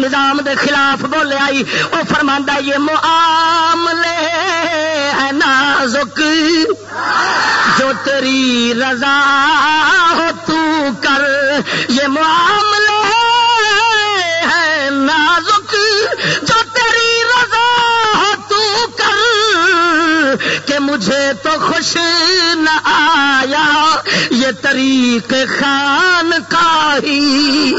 نظام دے خلاف بولے آئی وہ فرما یہ معاملے ہے نازک۔ جو تیری رضا ہو تو کر، یہ معاملے ہے نازک۔ جو تیری رضا ہو تو کر، کہ مجھے تو خوش نہ آیا، یہ طریق خان کا ہی۔